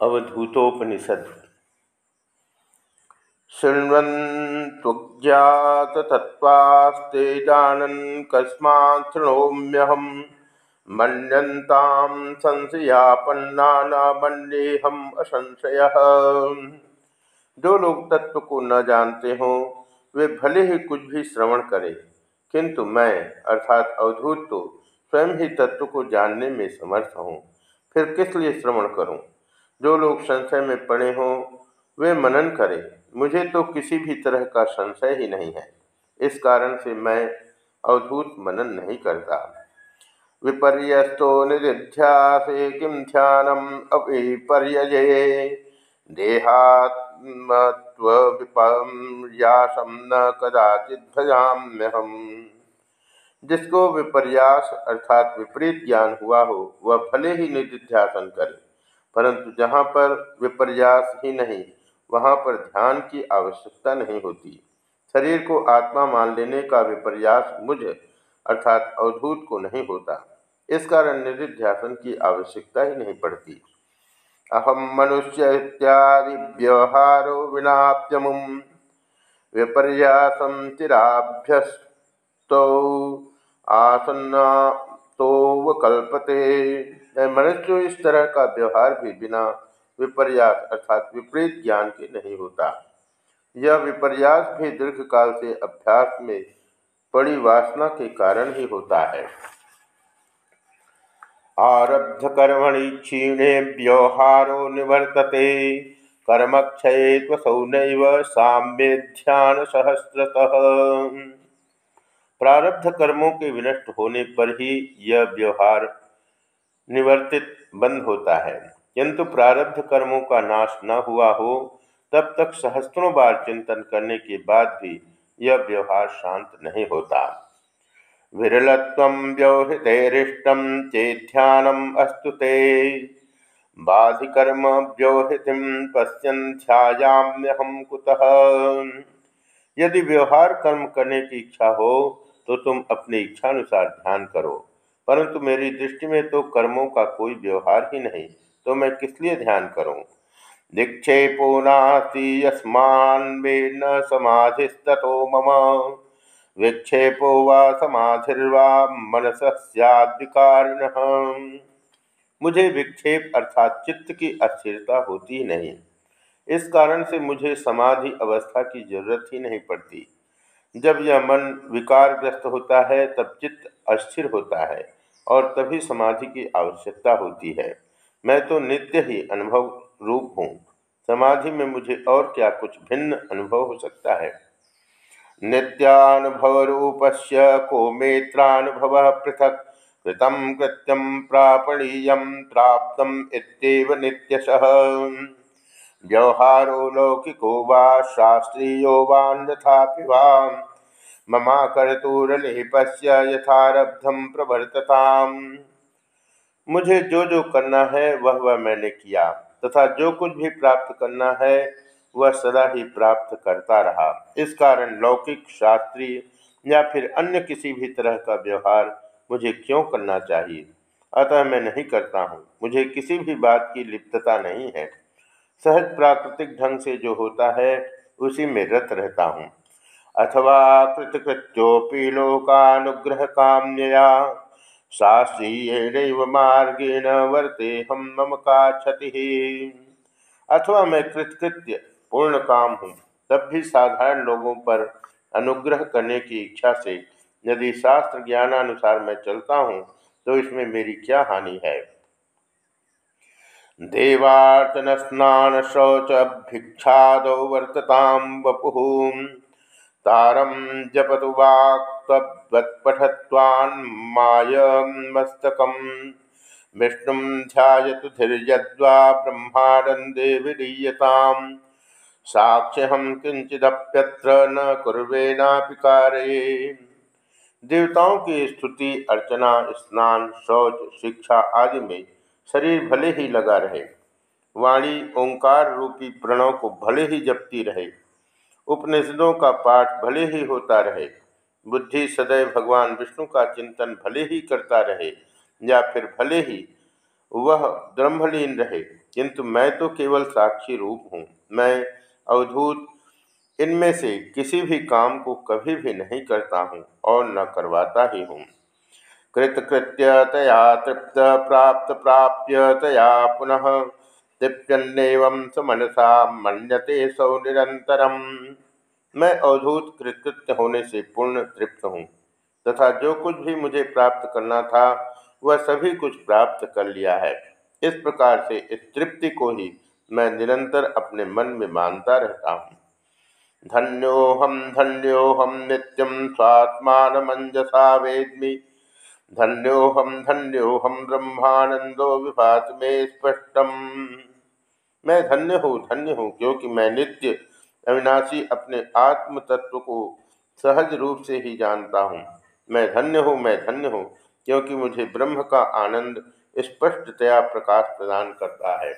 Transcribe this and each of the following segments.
अवधूतोपनिषद। शृण्वन्त्वज्ञाततत्त्वास्ते जानन् कस्मात् शृणोम्यहं। मन्यन्तां संशयापन्ना न मन्येहम असंशय। जो लोग तत्व को न जानते हों, वे भले ही कुछ भी श्रवण करें, किंतु मैं, अर्थात अवधूत तो स्वयं ही तत्व को जानने में समर्थ हूँ। फिर किस लिए श्रवण करूँ? जो लोग संशय में पड़े हों, वे मनन करें। मुझे तो किसी भी तरह का संशय ही नहीं है। इस कारण से मैं अवधूत मनन नहीं करता। विपर्यस्तो निधिध्यासे किम ध्यानम? अविपर्य देहात्मत्व विपर्यासम न कदाचित भजाम्यहम। जिसको विपर्यास अर्थात विपरीत ज्ञान हुआ हो, वह भले ही निधिध्यासन करे। परंतु जहाँ पर विपर्यास ही नहीं, वहाँ पर ध्यान की आवश्यकता नहीं होती। शरीर को आत्मा मान लेने का विपर्यास मुझ अर्थात अवधूत को नहीं होता। इस कारण निधिध्यासन की आवश्यकता ही नहीं पड़ती। अहम मनुष्य इत्यादि व्यवहारो विनाप्यमुम विपर्यासम चिराभ्यस्तो आसन्ना तो वह कल्पते मनुष्य इस तरह का व्यवहार भी बिना विपर्यास अर्थात विपरीत ज्ञान के नहीं होता। यह विपर्यास भी दीर्घ काल से अभ्यास में पड़ी वासना के कारण ही होता है। आरब्ध कर्मणि क्षीणे व्यवहारो निवर्तते कर्मक्षय स्वसौ नैव ध्यान सहस्रतः प्रारब्ध कर्मों के विनष्ट होने पर ही यह व्यवहार निवर्तित बंद होता है। किंतु प्रारब्ध कर्मों का नाश न हुआ हो, तब तक सहस्त्रों बार चिंतन करने के बाद भी यह व्यवहार शांत नहीं होता। विरलत्व व्यवहृतरिष्टम चेध्यानम अस्तुते बाधिकर्म व्यवहृतिम पश्यन ध्यायाम्यहम कुतः। यदि व्यवहार कर्म करने की इच्छा हो तो तुम अपनी इच्छानुसार ध्यान करो। परंतु मेरी दृष्टि में तो कर्मों का कोई व्यवहार ही नहीं तो मैं किस लिए ध्यान करूँ? दिक्षेपो नास्ति यस्मान्मे न समाधिस्तो मम। विक्षेपो वा समाधिर्वा, मनस मुझे विक्षेप अर्थात चित्त की अस्थिरता होती नहीं। इस कारण से मुझे समाधि अवस्था की ज़रूरत ही नहीं पड़ती। जब यह मन विकारग्रस्त होता है, तब चित्त अस्थिर होता है और तभी समाधि की आवश्यकता होती है। मैं तो नित्य ही अनुभव रूप हूँ। समाधि में मुझे और क्या कुछ भिन्न अनुभव हो सकता है? नित्यानुभव रूप से को मेत्रानुभव पृथक कृतम कृत्यम प्रापणीय प्राप्त नित्यशः। व्यवहारो लौकिको वा शास्त्रीयो वान्यथापि वा। ममाकर्तूरलेपस्य यथारब्धम प्रवर्तताम्। मुझे जो जो करना है, वह वह मैंने किया, तथा जो कुछ भी प्राप्त करना है, वह सदा ही प्राप्त करता रहा। इस कारण लौकिक, शास्त्रीय या फिर अन्य किसी भी तरह का व्यवहार मुझे क्यों करना चाहिए? अतः मैं नहीं करता हूँ। मुझे किसी भी बात की लिप्तता नहीं है। सहज प्राकृतिक ढंग से जो होता है, उसी में रत रहता हूँ। अथवा कृतकृत्योपि लोकानुग्रह काम्यया शास्त्रीय मार्गेण वर्ते हम मम का क्षति अथवा मैं कृतकृत्य पूर्ण काम हूँ, तब भी साधारण लोगों पर अनुग्रह करने की इच्छा से, यदि शास्त्र ज्ञानानुसार मैं चलता हूँ तो इसमें मेरी क्या हानि है? देवार्तन स्नान शौच भिक्षाद वर्तताम वपु तारम जपतु वाक्तवत्पठत्वान्मायमस्तकं विष्णुं ध्यायतु धीर्यद्वा ब्रह्मानन्दे विलीयताम् साक्ष्यहम किंचिदप्यत्र न कुर्वेनापि कार्ये। देवताओं की स्तुति, अर्चना, स्नान, शौच, शिक्षा आदि में शरीर भले ही लगा रहे। वाणी, ओंकार रूपी प्रणव को भले ही जपती रहे। उपनिषदों का पाठ भले ही होता रहे। बुद्धि सदैव भगवान विष्णु का चिंतन भले ही करता रहे, या फिर भले ही वह ब्रह्मलीन रहे। किंतु मैं तो केवल साक्षी रूप हूँ। मैं अवधूत, इनमें से किसी भी काम को कभी भी नहीं करता हूँ और न करवाता ही हूँ। कृतकृत्य तया तृप्त प्राप्त प्राप्य तया पुनः तृप्यन्नेवं सुमनसा मन्यते सौ निरंतरम मैं अवधूत कृतकृत्य होने से पूर्ण तृप्त हूँ, तथा जो कुछ भी मुझे प्राप्त करना था, वह सभी कुछ प्राप्त कर लिया है। इस प्रकार से इस तृप्ति को ही मैं निरंतर अपने मन में मानता रहता हूँ। धन्योहम धन्योहम नित्यम स्वात्मानमंजसा वेदमी। धन्योहम धन्योहम ब्रह्मानंदो विभात में स्पष्टम। मैं धन्य हूँ धन्य हूँ, क्योंकि मैं नित्य अविनाशी अपने आत्म तत्व को सहज रूप से ही जानता हूँ। मैं धन्य हूँ, मैं धन्य हूँ, क्योंकि मुझे ब्रह्म का आनंद स्पष्टतया प्रकाश प्रदान करता है।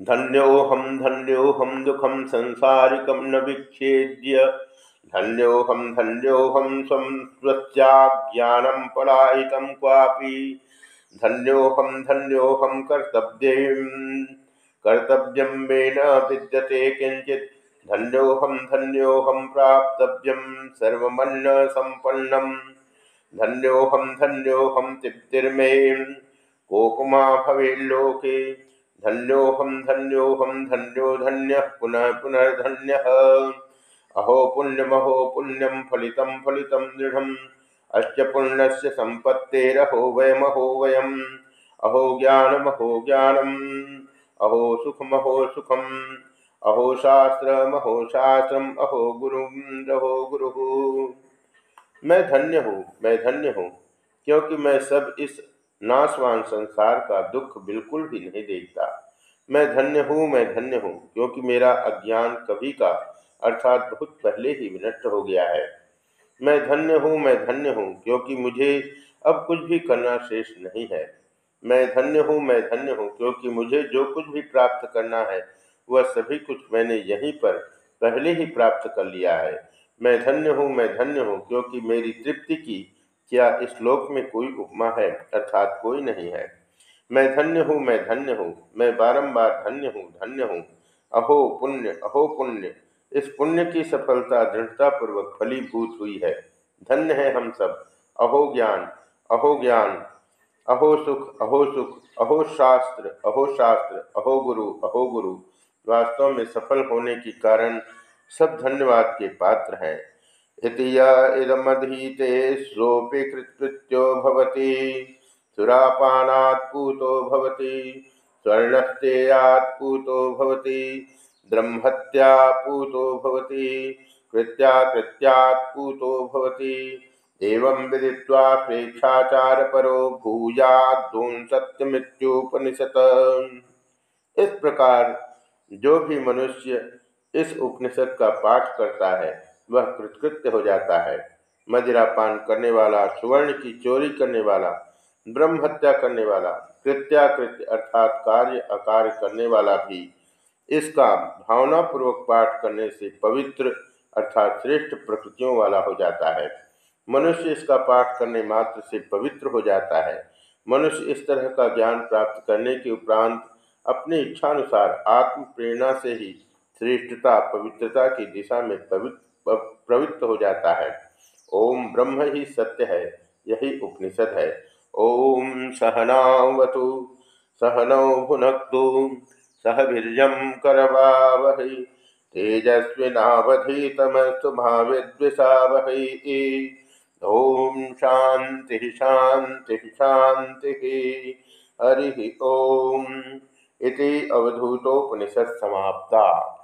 धन्योहम धन्योहम दुखम संसारिकम न विच्छेद्य धन्योहम धन्योहम स्वस्याज्ञानम पलायित क्वापि। धन्योहम धन्योहम कर्तव्य कर्तव्यम मे न विद्यते किंचित धन्योहम धन्योहम प्राप्तव्यम सर्वमन्न संपन्नम धन्योहम धन्योहम तृप्तिर्मे कोकुमा भवेल्लोके धन्योहम धन्योहम धन्यो धन्य, पुनः पुनर्धन्य। अहो पुण्यमहो पुण्यम फलितम फलितम दृढ़ अश्च पुण्यस्य संपत्तेरहो वयमहो वयम। अहो ज्ञानमहो ज्ञानम। अहो सुखमहो सुखम। अहो शास्त्र महो शास्त्रम। अहो गुरु रहो गुरु। मैं धन्य हूँ, मैं धन्य हूँ, क्योंकि मैं सब इस नाशवान संसार का दुख बिल्कुल भी नहीं देखता। मैं धन्य हूँ, मैं धन्य हूँ, क्योंकि मेरा अज्ञान कभी का अर्थात बहुत पहले ही विनष्ट हो गया है। मैं धन्य हूँ, मैं धन्य हूँ, क्योंकि मुझे अब कुछ भी करना शेष नहीं है। मैं धन्य हूँ, मैं धन्य हूँ, क्योंकि मुझे जो कुछ भी प्राप्त करना है, वह सभी कुछ मैंने यहीं पर पहले ही प्राप्त कर लिया है। मैं धन्य हूँ, मैं धन्य हूँ, क्योंकि मेरी तृप्ति की क्या इस लोक में कोई उपमा है, अर्थात कोई नहीं है। मैं धन्य हूँ, मैं धन्य हूँ, मैं बारंबार धन्य हूँ धन्य हूँ। अहो पुण्य अहो पुण्य। इस पुण्य की सफलता, दृढ़तापूर्वक फलीभूत हुई है। धन्य है हम सब। अहो ज्ञान अहो ज्ञान, अहो सुख अहो सुख, अहो शास्त्र अहो शास्त्र, अहो गुरु अहो गुरु। वास्तव में सफल होने के कारण सब धन्यवाद के पात्र हैं। इदमधीते सोपि कृत्यो भवति। सुरापानात् पूतो भवति। स्वर्णस्तेयात् पूतो भवति। ब्रह्मत्या पूतो भवति कृत्याकृत्यात् पूतो भवति। एवं विदित्वा भूयादून इस प्रकार जो भी मनुष्य इस उपनिषद का पाठ करता है, वह कृतकृत्य हो जाता है। मदिरा पान करने वाला, सुवर्ण की चोरी करने वाला, ब्रह्म हत्या करने वाला कृत्याकृत्य अर्थात कार्य अकार्य करने वाला भी इसका भावनापूर्वक पाठ करने से पवित्र अर्थात श्रेष्ठ प्रकृतियों वाला हो जाता है। मनुष्य इसका पाठ करने मात्र से पवित्र हो जाता है। मनुष्य इस तरह का ज्ञान प्राप्त करने के उपरांत अपनी इच्छानुसार आत्म प्रेरणा से ही श्रेष्ठता, पवित्रता की दिशा में पवित्र प्रवृत्त हो जाता है। ओम ब्रह्म ही सत्य है, यही उपनिषद है। ओम सहनावतु, सहनौ भुनक्तु सह वीर करवा वही तेजस्विनावधीतमस्तु भाविद्विषावह ओम शांति शांति शांति हरि ओम। इति अवधूतोपनिषद समाप्ता